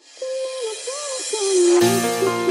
Baby Banks.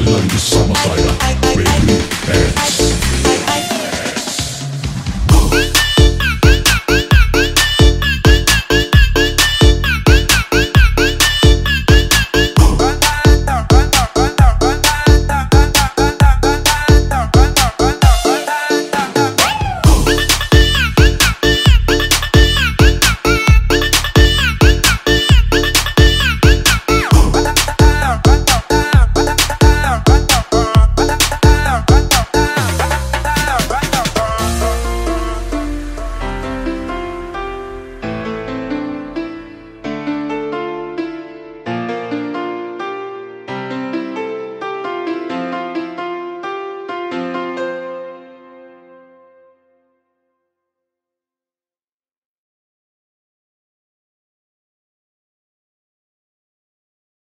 I like summer fire, baby, and